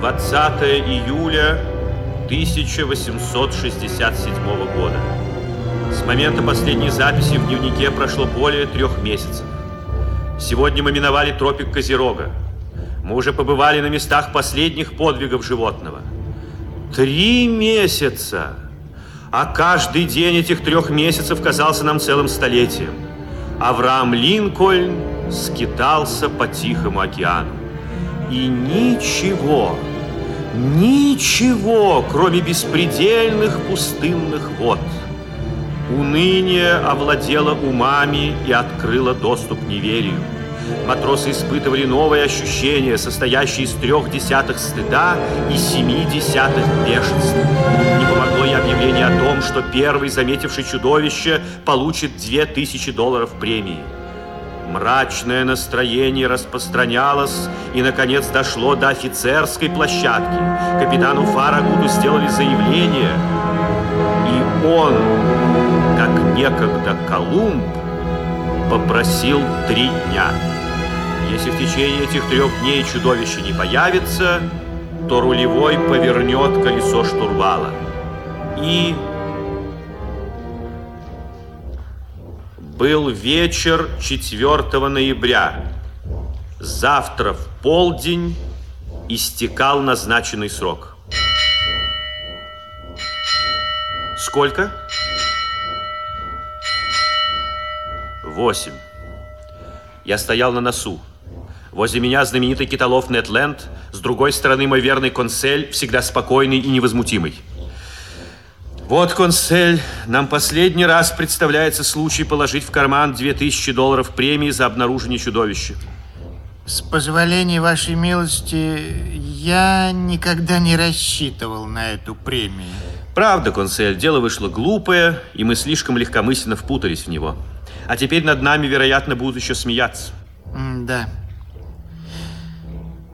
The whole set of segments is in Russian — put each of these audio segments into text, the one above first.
20 июля 1867 года. С момента последней записи в дневнике прошло более трех месяцев. Сегодня мы миновали тропик Козерога. Мы уже побывали на местах последних подвигов животного. Три месяца! А каждый день этих трех месяцев казался нам целым столетием. Авраам Линкольн скитался по Тихому океану. И ничего, ничего, кроме беспредельных пустынных вод. Уныние овладело умами и открыло доступ неверию. Матросы испытывали новые ощущения, состоящие из трех десятых стыда и семи десятых бешенства. Не помогло и объявление о том, что первый, заметивший чудовище, получит две тысячи долларов премии. Мрачное настроение распространялось и, наконец, дошло до офицерской площадки. Капитану Фарагуду сделали заявление, и он, как некогда Колумб, попросил три дня. Если в течение этих трех дней чудовище не появится, то рулевой повернет колесо штурвала. И Был вечер 4 ноября. Завтра в полдень истекал назначенный срок. Сколько? Восемь. Я стоял на носу. Возле меня знаменитый китолов Нетленд, с другой стороны мой верный консель, всегда спокойный и невозмутимый. Вот, консель, нам последний раз представляется случай положить в карман 2000 долларов премии за обнаружение чудовища. С позволения вашей милости, я никогда не рассчитывал на эту премию. Правда, консель, дело вышло глупое, и мы слишком легкомысленно впутались в него. А теперь над нами, вероятно, будут еще смеяться. М, Да.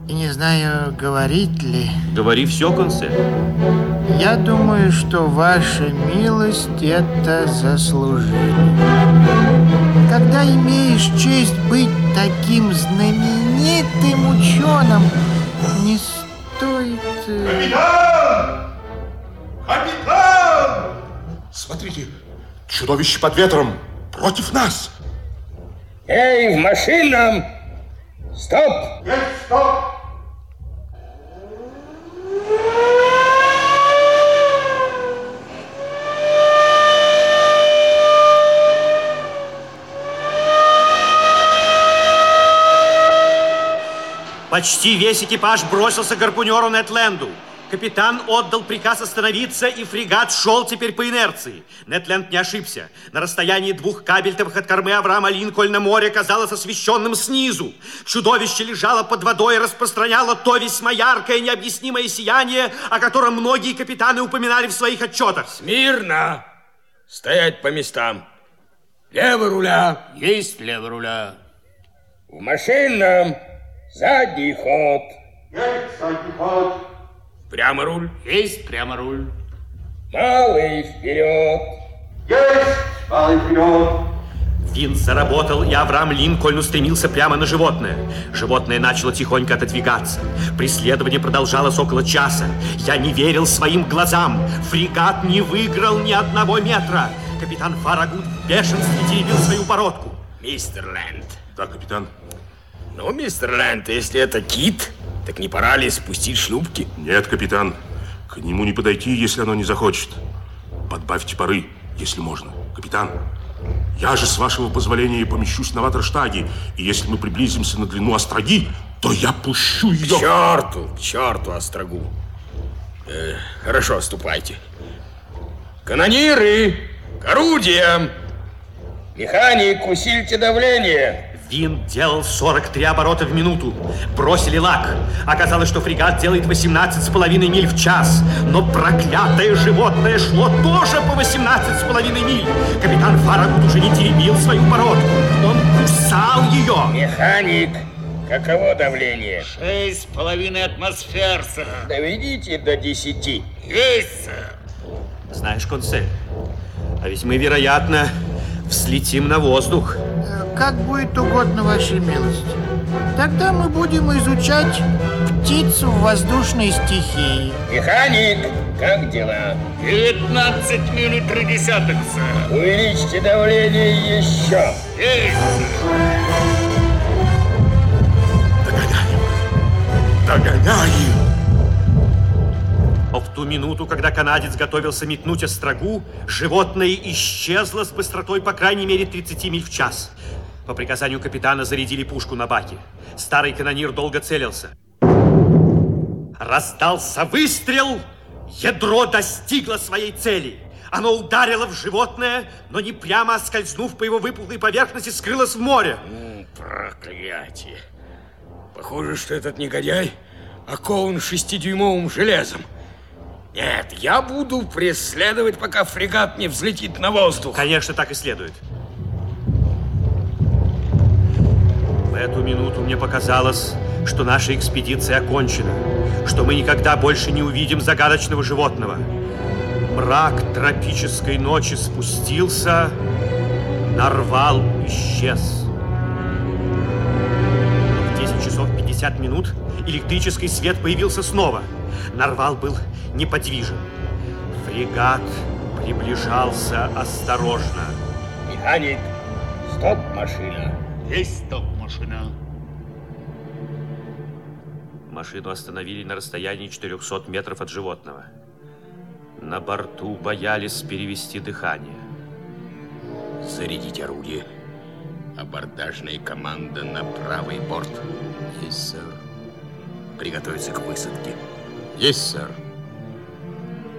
И не знаю, говорить ли. Говори все, консель. Я думаю, что ваша милость это заслужили. Когда имеешь честь быть таким знаменитым ученым, не стоит... э, Капитан! Капитан! Смотрите, чудовище под ветром против нас. Эй, в машинам! Стоп! Есть, стоп! Почти весь экипаж бросился к гарпунеру Нетленду. Капитан отдал приказ остановиться, и фрегат шел теперь по инерции. Нетленд не ошибся. На расстоянии двух кабельтовых от кормы Авраама Линкольна море казалось освещенным снизу. Чудовище лежало под водой и распространяло то весьма яркое необъяснимое сияние, о котором многие капитаны упоминали в своих отчетах. Смирно! Стоять по местам. Лево руля. Есть лево руля. В машинам задний ход. Есть, задний ход. Прямо руль. Есть прямо руль. Малый вперед. Есть, малый вперед. Винт заработал, и Авраам Линкольн устремился прямо на животное. Животное начало тихонько отодвигаться. Преследование продолжалось около часа. Я не верил своим глазам. Фрегат не выиграл ни одного метра. Капитан Фарагут в бешенстве теребил свою бородку. Мистер Лэнд. Да, капитан. Ну, мистер Лэнд, если это кит, так не пора ли спустить шлюпки? Нет, капитан. К нему не подойти, если оно не захочет. Подбавьте пары, если можно. Капитан, я же, с вашего позволения, помещусь на ватерштаге, и если мы приблизимся на длину остроги, то я пущу ее... К черту, к черту острогу. Э, хорошо, ступайте. Канониры, к орудиям. Механик, усильте давление. Винт делал 43 оборота в минуту. Бросили лак. Оказалось, что фрегат делает 18,5 миль в час. Но проклятое животное шло тоже по 18,5 миль. Капитан Фарагут уже не теребил свою бородку. Он кусал ее. Механик, каково давление? Шесть с половиной атмосфер, сэр. Доведите до десяти. Есть, сэр. Знаешь, консель, а ведь мы, вероятно, взлетим на воздух. Как будет угодно вашей милости. Тогда мы будем изучать птицу в воздушной стихии. Механик, как дела? 19 минут 30, сэр. Увеличьте давление еще. Есть, минуту, когда канадец готовился метнуть острогу, животное исчезло с быстротой по крайней мере 30 миль в час. По приказанию капитана зарядили пушку на баке. Старый канонир долго целился. Раздался выстрел, ядро достигло своей цели. Оно ударило в животное, но не прямо, а скользнув по его выпуклой поверхности, скрылось в море. Проклятие. Похоже, что этот негодяй окован шестидюймовым железом. Нет, я буду преследовать, пока фрегат не взлетит на воздух. Конечно, так и следует. В эту минуту мне показалось, что наша экспедиция окончена, что мы никогда больше не увидим загадочного животного. Мрак тропической ночи спустился, нарвал исчез. В 10 часов 50 минут электрический свет появился снова. Нарвал был неподвижен. Фрегат приближался осторожно. Механик, стоп, машина. есть стоп-машина. Машину остановили на расстоянии 400 метров от животного. На борту боялись перевести дыхание. Зарядить орудие. Абордажная команда на правый борт. Есть, сэр. Приготовиться к высадке. Есть, сэр.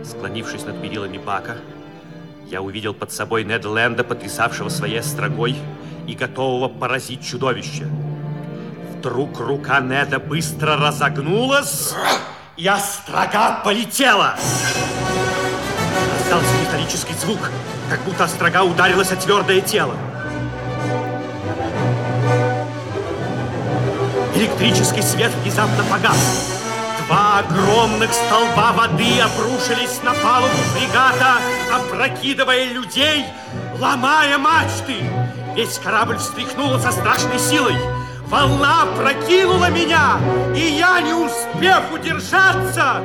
Склонившись над перилами бака, я увидел под собой Нед Ленда, потрясавшего своей острогой и готового поразить чудовище. Вдруг рука Неда быстро разогнулась, и острога полетела. Раздался металлический звук, как будто острога ударилась о твердое тело. Электрический свет внезапно погас. Два огромных столба воды обрушились на палубу фрегата, опрокидывая людей, ломая мачты. Весь корабль встряхнуло со страшной силой. Волна прокинула меня, и я, не успев удержаться,